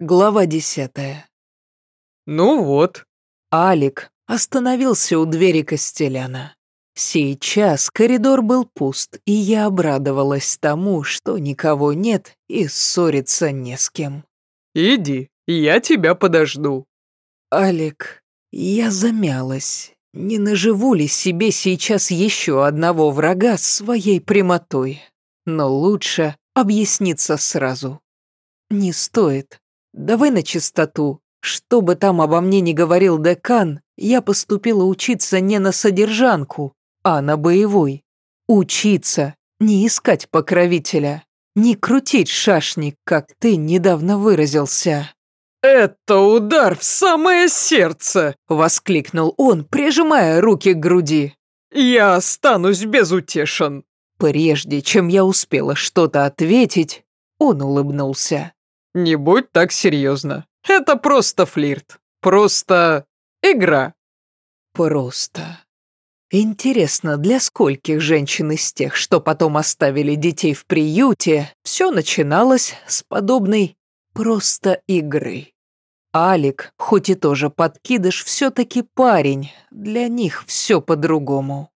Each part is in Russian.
Глава десятая. Ну вот. Алик остановился у двери Костеляна. Сейчас коридор был пуст, и я обрадовалась тому, что никого нет и ссориться не с кем. Иди, я тебя подожду. Алик, я замялась. Не наживу ли себе сейчас еще одного врага своей прямотой? Но лучше объясниться сразу. Не стоит. Давай на чистоту. Что бы там обо мне ни говорил декан, я поступила учиться не на содержанку, а на боевой. Учиться, не искать покровителя, не крутить шашник, как ты недавно выразился. «Это удар в самое сердце!» — воскликнул он, прижимая руки к груди. «Я останусь безутешен!» Прежде чем я успела что-то ответить, он улыбнулся. «Не будь так серьезно. Это просто флирт. Просто игра». «Просто». Интересно, для скольких женщин из тех, что потом оставили детей в приюте, все начиналось с подобной просто игры. Алик, хоть и тоже подкидыш, все-таки парень, для них все по-другому.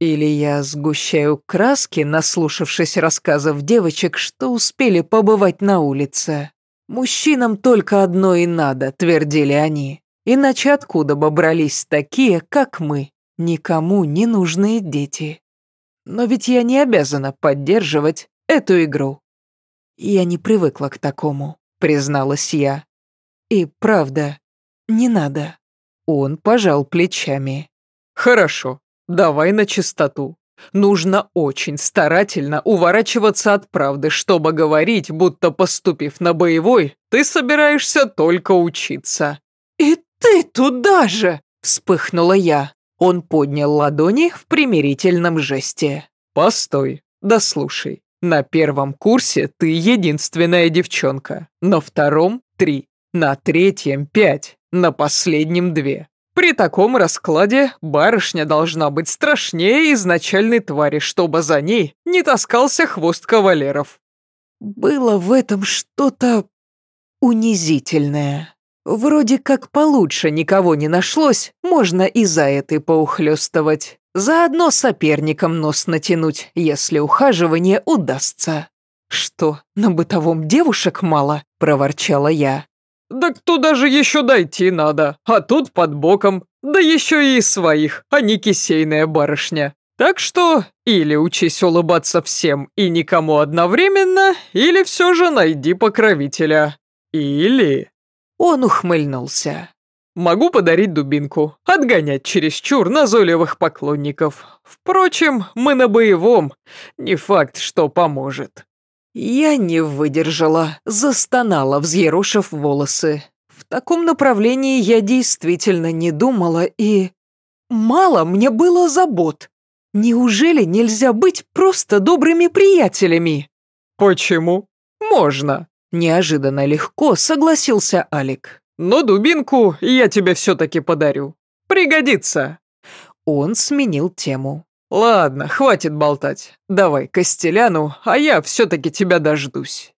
Или я сгущаю краски, наслушавшись рассказов девочек, что успели побывать на улице. Мужчинам только одно и надо, твердили они. Иначе откуда бы брались такие, как мы, никому не нужные дети? Но ведь я не обязана поддерживать эту игру. Я не привыкла к такому, призналась я. И правда, не надо. Он пожал плечами. Хорошо, давай на чистоту. Нужно очень старательно уворачиваться от правды, чтобы говорить, будто поступив на боевой, ты собираешься только учиться. «И ты туда же!» – вспыхнула я. Он поднял ладони в примирительном жесте. «Постой, да слушай. На первом курсе ты единственная девчонка, на втором – три, на третьем – пять, на последнем – две. При таком раскладе барышня должна быть страшнее изначальной твари, чтобы за ней не таскался хвост кавалеров. Было в этом что-то унизительное. Вроде как получше никого не нашлось, можно и за этой поухлёстывать. Заодно соперникам нос натянуть, если ухаживание удастся. «Что, на бытовом девушек мало?» – проворчала я. Да кто даже еще дойти надо, а тут под боком, да еще и своих, а не кисейная барышня. Так что или учись улыбаться всем и никому одновременно, или все же найди покровителя. Или... Он ухмыльнулся. Могу подарить дубинку, отгонять чересчур назойливых поклонников. Впрочем, мы на боевом, не факт, что поможет. Я не выдержала, застонала, взъерошив волосы. В таком направлении я действительно не думала и... Мало мне было забот. Неужели нельзя быть просто добрыми приятелями? Почему? Можно. Неожиданно легко согласился Алик. Но дубинку я тебе все-таки подарю. Пригодится. Он сменил тему. «Ладно, хватит болтать. Давай Костеляну, а я все-таки тебя дождусь».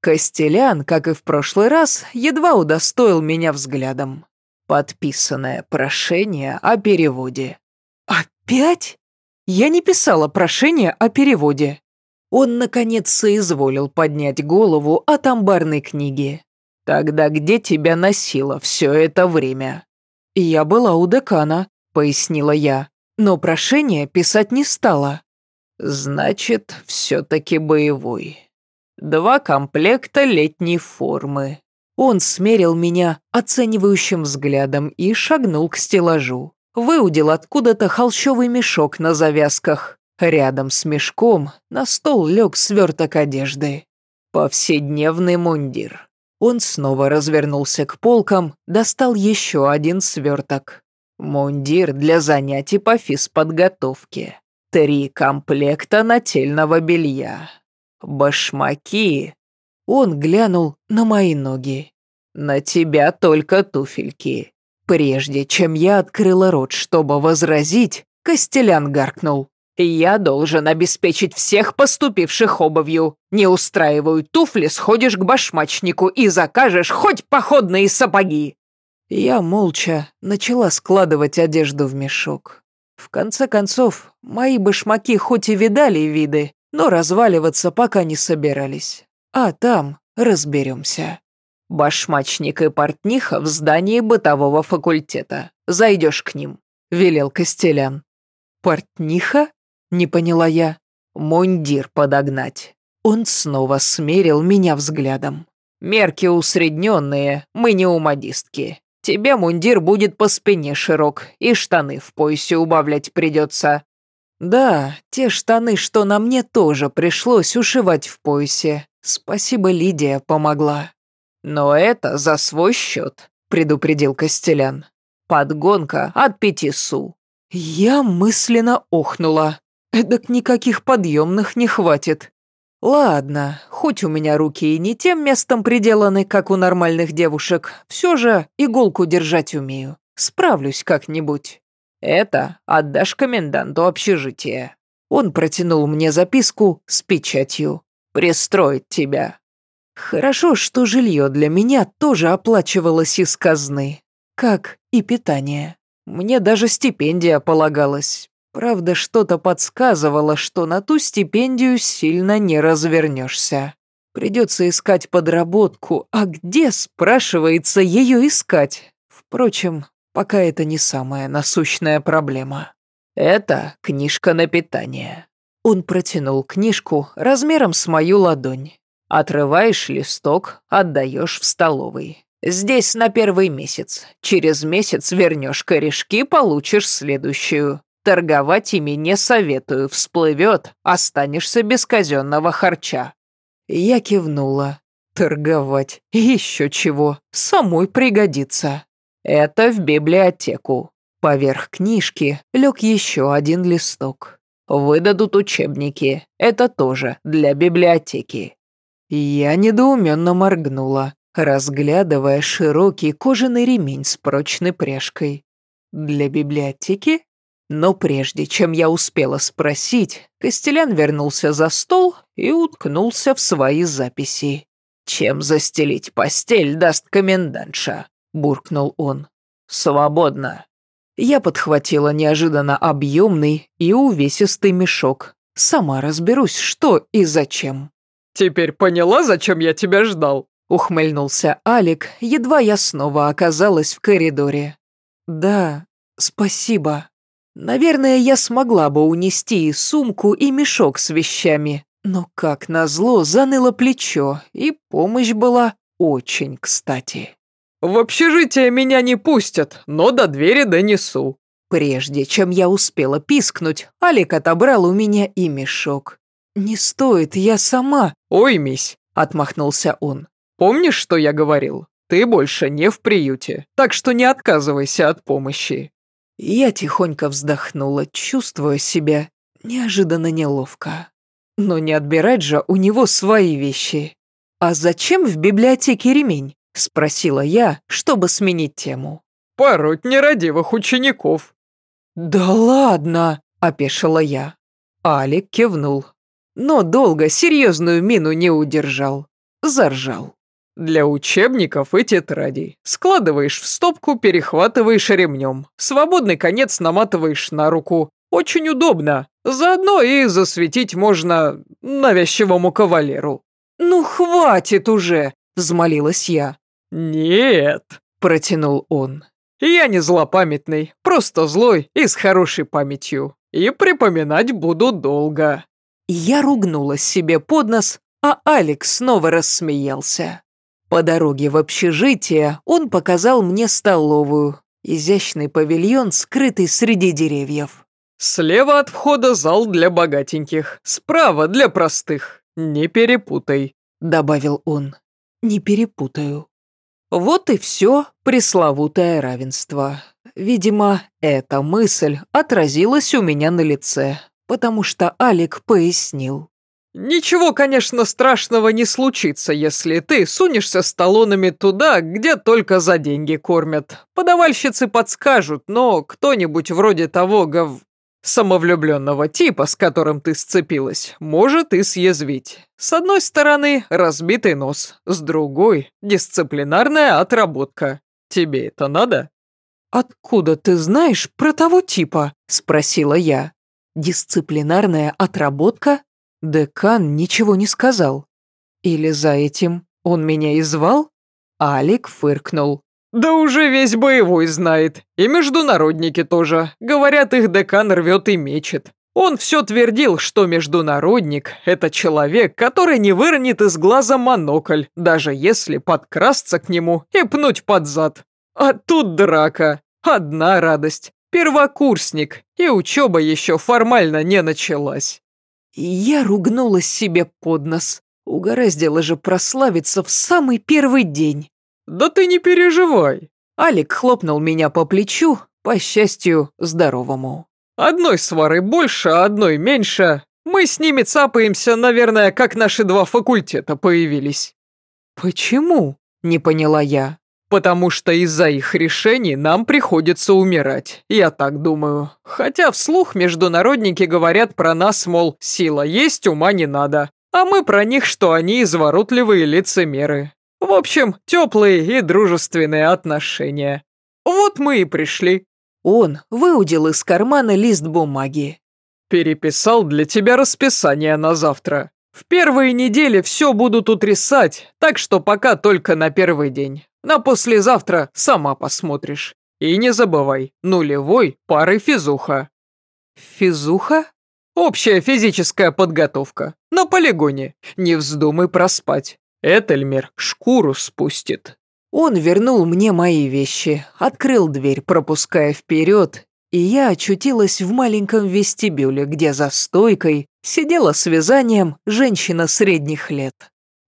Костелян, как и в прошлый раз, едва удостоил меня взглядом. Подписанное прошение о переводе. «Опять? Я не писала прошение о переводе». Он, наконец, соизволил поднять голову от амбарной книги. «Тогда где тебя носило все это время?» «Я была у декана», — пояснила я но прошение писать не стала. Значит, все-таки боевой. Два комплекта летней формы. Он смерил меня оценивающим взглядом и шагнул к стеллажу. Выудил откуда-то холщовый мешок на завязках. Рядом с мешком на стол лег сверток одежды. Повседневный мундир. Он снова развернулся к полкам, достал еще один сверток. Мундир для занятий по физподготовке. Три комплекта нательного белья. Башмаки. Он глянул на мои ноги. На тебя только туфельки. Прежде чем я открыла рот, чтобы возразить, Костелян гаркнул. Я должен обеспечить всех поступивших обувью. Не устраивают туфли, сходишь к башмачнику и закажешь хоть походные сапоги. Я молча начала складывать одежду в мешок. В конце концов, мои башмаки хоть и видали виды, но разваливаться пока не собирались. А там разберемся. Башмачник и портниха в здании бытового факультета. Зайдешь к ним, велел Костелян. Портниха? Не поняла я. Мундир подогнать. Он снова смерил меня взглядом. Мерки усредненные, мы не у модистки. Тебе мундир будет по спине широк, и штаны в поясе убавлять придется. Да, те штаны, что на мне, тоже пришлось ушивать в поясе. Спасибо, Лидия помогла. Но это за свой счет, предупредил Костелян. Подгонка от пяти су. Я мысленно охнула. Эдак никаких подъемных не хватит. Ладно, хоть у меня руки и не тем местом приделаны, как у нормальных девушек, все же иголку держать умею. Справлюсь как-нибудь. Это отдашь коменданту общежития. Он протянул мне записку с печатью. «Пристроить тебя». Хорошо, что жилье для меня тоже оплачивалось из казны, как и питание. Мне даже стипендия полагалась. Правда, что-то подсказывало, что на ту стипендию сильно не развернешься. Придется искать подработку, а где, спрашивается, ее искать? Впрочем, пока это не самая насущная проблема. Это книжка на питание. Он протянул книжку размером с мою ладонь. Отрываешь листок, отдаешь в столовой. Здесь на первый месяц. Через месяц вернешь корешки, получишь следующую. Торговать ими не советую, всплывет, останешься без казенного харча». Я кивнула. «Торговать? Еще чего? Самой пригодится». «Это в библиотеку». Поверх книжки лег еще один листок. «Выдадут учебники. Это тоже для библиотеки». Я недоуменно моргнула, разглядывая широкий кожаный ремень с прочной пряжкой. «Для библиотеки?» Но прежде чем я успела спросить, Костелян вернулся за стол и уткнулся в свои записи. «Чем застелить постель, даст комендантша», — буркнул он. «Свободно». Я подхватила неожиданно объемный и увесистый мешок. Сама разберусь, что и зачем. «Теперь поняла, зачем я тебя ждал?» — ухмыльнулся Алик, едва я снова оказалась в коридоре. «Да, спасибо». Наверное, я смогла бы унести и сумку, и мешок с вещами, но, как назло, заныло плечо, и помощь была очень кстати. «В общежитие меня не пустят, но до двери донесу». Прежде чем я успела пискнуть, Алик отобрал у меня и мешок. «Не стоит, я сама...» «Ой, мись», — отмахнулся он. «Помнишь, что я говорил? Ты больше не в приюте, так что не отказывайся от помощи». Я тихонько вздохнула, чувствуя себя неожиданно неловко. Но не отбирать же у него свои вещи. «А зачем в библиотеке ремень?» — спросила я, чтобы сменить тему. «Пороть нерадивых учеников». «Да ладно!» — опешила я. Алик кивнул, но долго серьезную мину не удержал. Заржал. Для учебников и тетрадей. Складываешь в стопку, перехватываешь ремнем. Свободный конец наматываешь на руку. Очень удобно. Заодно и засветить можно навязчивому кавалеру. «Ну, хватит уже!» – взмолилась я. «Нет!» – протянул он. «Я не злопамятный, просто злой и с хорошей памятью. И припоминать буду долго». Я ругнулась себе под нос, а Алекс снова рассмеялся. По дороге в общежитие он показал мне столовую, изящный павильон, скрытый среди деревьев. «Слева от входа зал для богатеньких, справа для простых. Не перепутай», — добавил он. «Не перепутаю». Вот и все пресловутое равенство. Видимо, эта мысль отразилась у меня на лице, потому что Алик пояснил. Ничего, конечно, страшного не случится, если ты сунешься с талонами туда, где только за деньги кормят. Подавальщицы подскажут, но кто-нибудь вроде того гов... Самовлюбленного типа, с которым ты сцепилась, может и съязвить. С одной стороны, разбитый нос, с другой – дисциплинарная отработка. Тебе это надо? «Откуда ты знаешь про того типа?» – спросила я. «Дисциплинарная отработка?» Декан ничего не сказал. Или за этим он меня и звал? Алик фыркнул. «Да уже весь боевой знает. И международники тоже. Говорят, их декан рвет и мечет. Он все твердил, что международник – это человек, который не выронит из глаза монокль, даже если подкрасться к нему и пнуть под зад. А тут драка. Одна радость. Первокурсник, и учеба еще формально не началась. Я ругнулась себе под нос. Угораздило же прославиться в самый первый день. «Да ты не переживай!» Алик хлопнул меня по плечу, по счастью, здоровому. «Одной свары больше, а одной меньше. Мы с ними цапаемся, наверное, как наши два факультета появились». «Почему?» – не поняла я. «Потому что из-за их решений нам приходится умирать, я так думаю. Хотя вслух международники говорят про нас, мол, сила есть, ума не надо. А мы про них, что они изворотливые лицемеры. В общем, теплые и дружественные отношения. Вот мы и пришли». Он выудил из кармана лист бумаги. «Переписал для тебя расписание на завтра. В первые недели все будут утрясать, так что пока только на первый день. На послезавтра сама посмотришь. И не забывай, нулевой пары физуха». «Физуха?» «Общая физическая подготовка. На полигоне. Не вздумай проспать. Этельмер шкуру спустит». Он вернул мне мои вещи, открыл дверь, пропуская вперед, и я очутилась в маленьком вестибюле, где за стойкой сидела с вязанием женщина средних лет.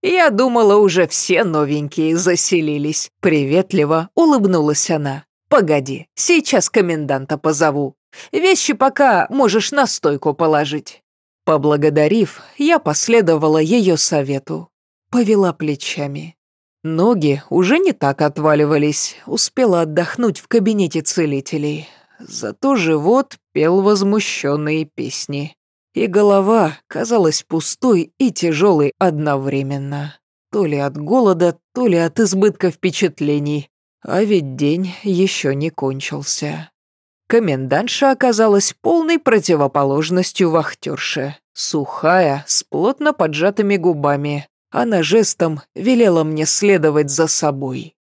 Я думала, уже все новенькие заселились. Приветливо улыбнулась она. «Погоди, сейчас коменданта позову. Вещи пока можешь на стойку положить». Поблагодарив, я последовала ее совету повела плечами. Ноги уже не так отваливались, успела отдохнуть в кабинете целителей. Зато живот пел возмущенные песни. И голова казалась пустой и тяжелой одновременно. То ли от голода, то ли от избытка впечатлений. А ведь день еще не кончился. Комендантша оказалась полной противоположностью вахтерши. Сухая, с плотно поджатыми губами, она жестом велела мне следовать за собой.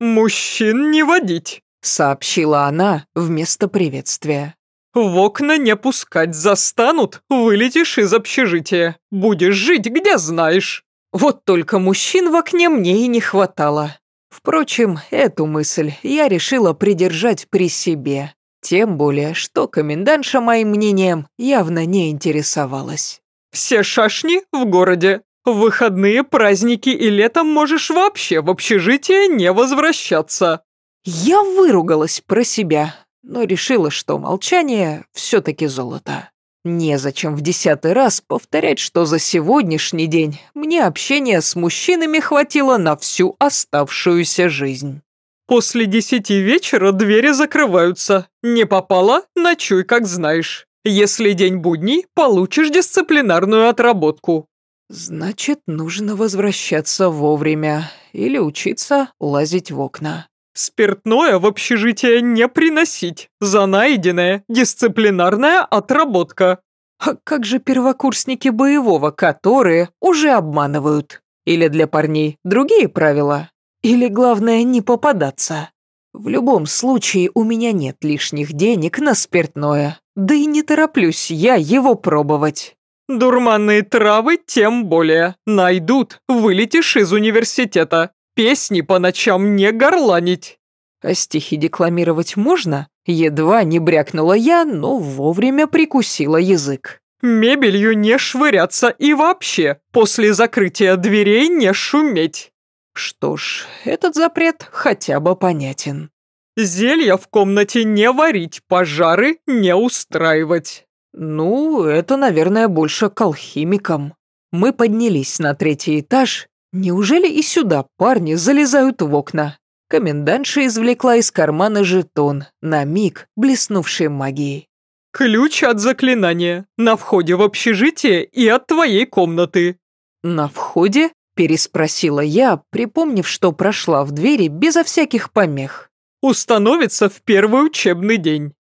«Мужчин не водить», — сообщила она вместо приветствия. «В окна не пускать застанут, вылетишь из общежития. Будешь жить, где знаешь». Вот только мужчин в окне мне и не хватало. Впрочем, эту мысль я решила придержать при себе. Тем более, что комендантша моим мнением явно не интересовалась. «Все шашни в городе. В выходные, праздники и летом можешь вообще в общежитие не возвращаться». Я выругалась про себя, но решила, что молчание все-таки золото. Незачем в десятый раз повторять, что за сегодняшний день мне общения с мужчинами хватило на всю оставшуюся жизнь. «После десяти вечера двери закрываются. Не попала? Ночуй, как знаешь. Если день будний, получишь дисциплинарную отработку. Значит, нужно возвращаться вовремя или учиться лазить в окна. Спиртное в общежитие не приносить. За найденное дисциплинарная отработка. А как же первокурсники боевого, которые уже обманывают? Или для парней другие правила? Или главное не попадаться? В любом случае у меня нет лишних денег на спиртное. Да и не тороплюсь я его пробовать. Дурманные травы тем более. Найдут, вылетишь из университета. Песни по ночам не горланить. А стихи декламировать можно? Едва не брякнула я, но вовремя прикусила язык. Мебелью не швыряться и вообще после закрытия дверей не шуметь. Что ж, этот запрет хотя бы понятен. Зелья в комнате не варить, пожары не устраивать. «Ну, это, наверное, больше к алхимикам. Мы поднялись на третий этаж. Неужели и сюда парни залезают в окна?» Комендантша извлекла из кармана жетон, на миг блеснувший магией. Ключ от заклинания. На входе в общежитие и от твоей комнаты. На входе? Переспросила я, припомнив, что прошла в двери безо всяких помех. Установится в первый учебный день.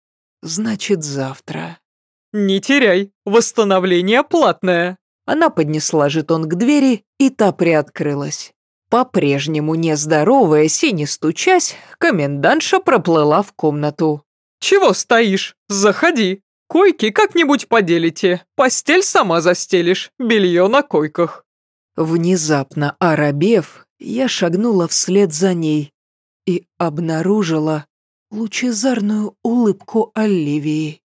Значит, завтра. Не теряй, восстановление платное. Она поднесла жетон к двери, и та приоткрылась. По-прежнему не здороваясь и не стучась, комендантша проплыла в комнату. «Чего стоишь? Заходи. Койки как-нибудь поделите. Постель сама застелишь, белье на койках». Внезапно оробев, я шагнула вслед за ней и обнаружила лучезарную улыбку Оливии.